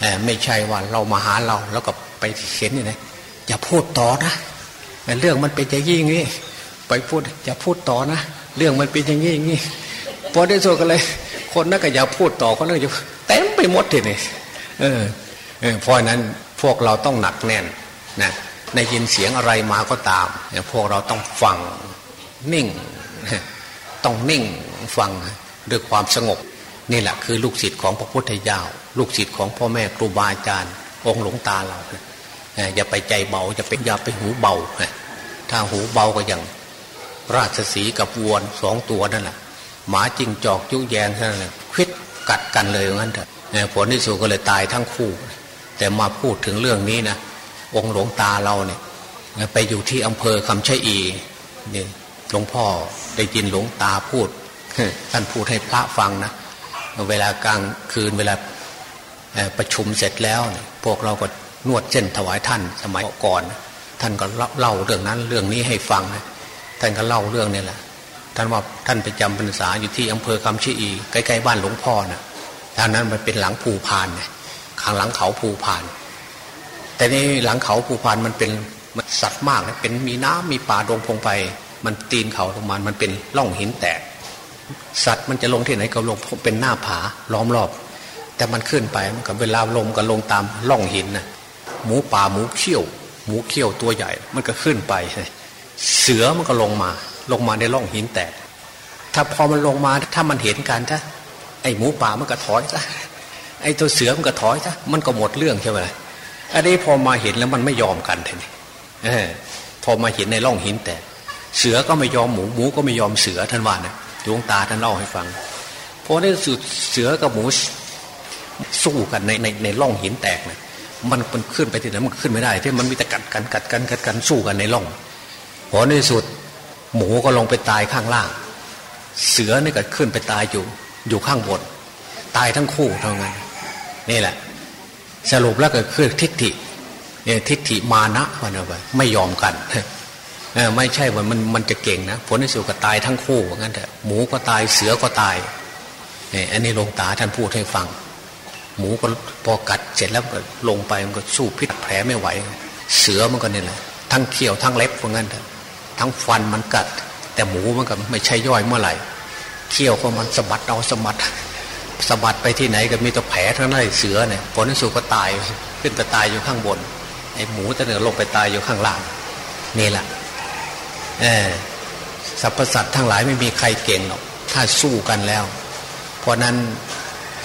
[SPEAKER 1] เออไม่ใช่ว่าเรามาหาเราแล้วก็ไปเขียนนี่นะอย่าพูดต่อนะเรื่องมันเป็นอย่างนี้อย่างนี้ไปพูดอย่าพูดต่อนะเรื่องมันเป็นอย่างนี้อย่างนี้พอได้โซกันเลย คนนั้นก็อย่าพูดต่อเขาเรื่องจะเต็มไปหมดทีนี่เออเออเพราะนั้นพวกเราต้องหนักแน่นนะ ในยินเสียงอะไรมาก็ตามพวกเราต้องฟังนิ่ง ต้องนิ่งฟังด้วยความสงบ นี่แหละคือลูกศิษย์ของพระพุทธเจ้า ลูกศิษย์ของพ่อแม่ครูบาอาจารย์ องค์หลวงตาเราอย่าไปใจเบาอย่าไปอย่าไปหูเบาถ้าหูเบาก็อย่างราชสีกับวัวสองตัวนั่นแหละหมาจิงจอกยุแยงนั่นแหละคิดกัดกันเลยงั้นเถอะผลที่สุดก็เลยตายทั้งคู่ แต่มาพูดถึงเรื่องนี้นะ องค์หลวงตาเราเนี่ยไปอยู่ที่อำเภอคำชะอีเนี่ยหลวงพ่อได้ยินหลวงตาพูดท่านพูดให้พระฟังนะเวลากลางคืนเวลาประชุมเสร็จแล้วเนี่ยพวกเราก็นวดเส้นถวายท่านสมัยก่อน ท่านก็เล่าเรื่องนั้นเรื่องนี้ให้ฟังนะท่านก็เล่าเรื่องนี้แหละท่านว่าท่านไปจำพรรษาอยู่ที่อำเภอคำชีอีใกล้ๆบ้านหลวงพ่อนะท่านนั้นมันเป็นหลังภูพานเนี่ยข้างหลังเขาภูพาน แต่ในหลังเขาภูพานมันเป็นมันสัตว์มากนะเป็นมีน้ำมีป่าดงพงไป มันตีนเขาลงมามันเป็นร่องหินแตก สัตว์มันจะลงที่ไหนก็ลงเป็นหน้าผาล้อมรอบ แต่มันขึ้นไปมันกับเวลาลมก็ลงตามร่องหินนะหมูป่าหมูเขี้ยว หมูเขี้ยวตัวใหญ่ มันก็ขึ้นไป เสือมันก็ลงมา ลงมาในร่องหินแตก ถ้าพอมันลงมาถ้ามันเห็นกันถ้าไอหมูป่ามันก็ถอยซะไอตัวเสือมันก็ถอยซะมันก็หมดเรื่องใช่ไหม อันนี้พอมาเห็นแล้วมันไม่ยอมกันทีนี้พอมาเห็นในร่องหินแตกเสือก็ไม่ยอมหมูหมูก็ไม่ยอมเสือท่านว่านะดวงตาท่านเล่าให้ฟังพอได้สุดเสือกับหมูสู้กันในในในร่องหินแตกนะมันมันขึ้นไปที่ไหนมันขึ้นไม่ได้ที่มันมีแต่กัดกันกัดกันกัดกันสู้กันในร่องพอในสุด หมูก็ลงไปตายข้างล่าง เสือนี่ก็ขึ้นไปตายอยู่ อยู่ข้างบน ตายทั้งคู่เท่านั้นนี่แหละ สรุปแล้วก็คือทิฏฐิเนี่ยทิฏฐิมานะวันเอาไปไม่ยอมกันไม่ใช่ว่ามันมันจะเก่งนะผลที่สุดก็ตายทั้งคู่ว่างั้นแต่หมูก็ตายเสือก็ตายเนี่ยอันนี้ลงตาท่านพูดให้ฟัง หมูก็พอกัดเสร็จแล้วก็ลงไปมันก็สู้พิษแผลไม่ไหว เสือมันก็เนี่ยแหละทั้งเขี้ยวทั้งเล็บว่างั้นเถอะทั้งฟันมันกัด แต่หมูมันก็ไม่ใช่ย่อยเมื่อไหร่เขี้ยวก็มันสะบัดเอาสะบัด สะบัดไปที่ไหนก็มีแต่แผลทั้งนั้นเสือเนี่ยผลที่สุดก็ตายขึ้นแต่ตายอยู่ข้างบนไอ้หมูต่เหนือลงไปตายอยู่ข้างล่างนี่แหละเออสรรพสัตว์ทั้งหลายไม่มีใครเก่งหรอกถ้าสู้กันแล้ว เพราะนั้น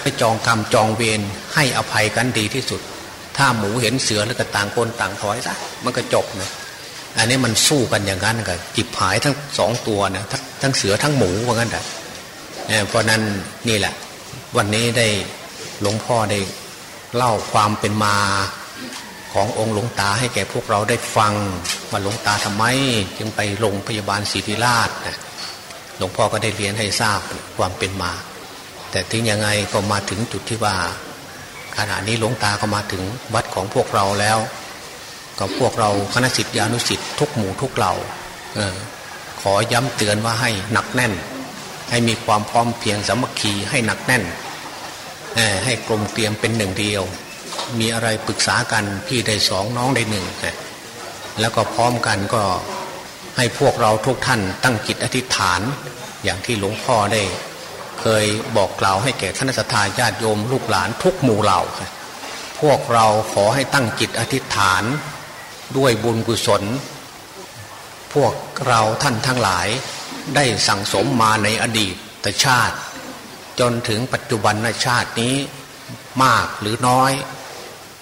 [SPEAKER 1] ไม่จองกรรมจองเวรให้อภัยกันดีที่สุด ถ้าหมูเห็นเสือแล้วก็ต่างคนต่างถอยซะมันก็จบนะอันนี้มันสู้กันอย่างนั้นก็จิบหายทั้งสองตัวนะททั้งเสือทั้งหมูว่างั้นแต่เพราะนั้นนี่แหละ วันนี้ได้หลวงพ่อได้เล่าความเป็นมาขององค์หลวงตาให้แก่พวกเราได้ฟังว่าหลวงตาทำไม จึงไปโรงพยาบาลศิริราชนะหลวงพ่อก็ได้เรียนให้ทราบความเป็นมา แต่ถึงยังไงก็มาถึงจุดที่ว่า ขณะนี้หลวงตาก็มาถึงวัดของพวกเราแล้วก็พวกเราคณะสิทธิอนุสิทธิ์ทุกหมู่ทุกเหล่าขอย้ำเตือนว่าให้หนักแน่น ให้มีความพร้อมเพียงสามัคคีให้หนักแน่น ให้กลมเกลียมเป็นหนึ่งเดียว มีอะไรปรึกษากันพี่ได้สองน้องได้หนึ่งแล้วก็พร้อมกันก็ให้พวกเราทุกท่านตั้งจิตอธิษฐาน อย่างที่หลวงพ่อได้ เคยบอกกล่าวให้แก่คณะสัตยาติโยมลูกหลานทุกหมู่เหล่า พวกเราขอให้ตั้งจิตอธิษฐานด้วยบุญกุศล พวกเราท่านทั้งหลาย ได้สั่งสมมาในอดีตชาติ จนถึงปัจจุบันชาตินี้มากหรือน้อย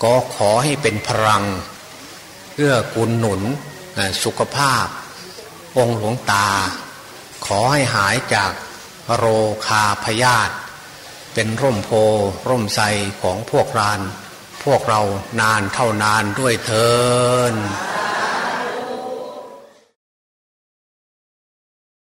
[SPEAKER 1] ก็ขอให้เป็นพลังเพื่อกุลหนุนสุขภาพ องค์หลวงตา ขอให้หายจากโรคาพยาธิเป็นร่มโพร่มไทรของพวกราน พวกเรานานเท่านานด้วยเทิน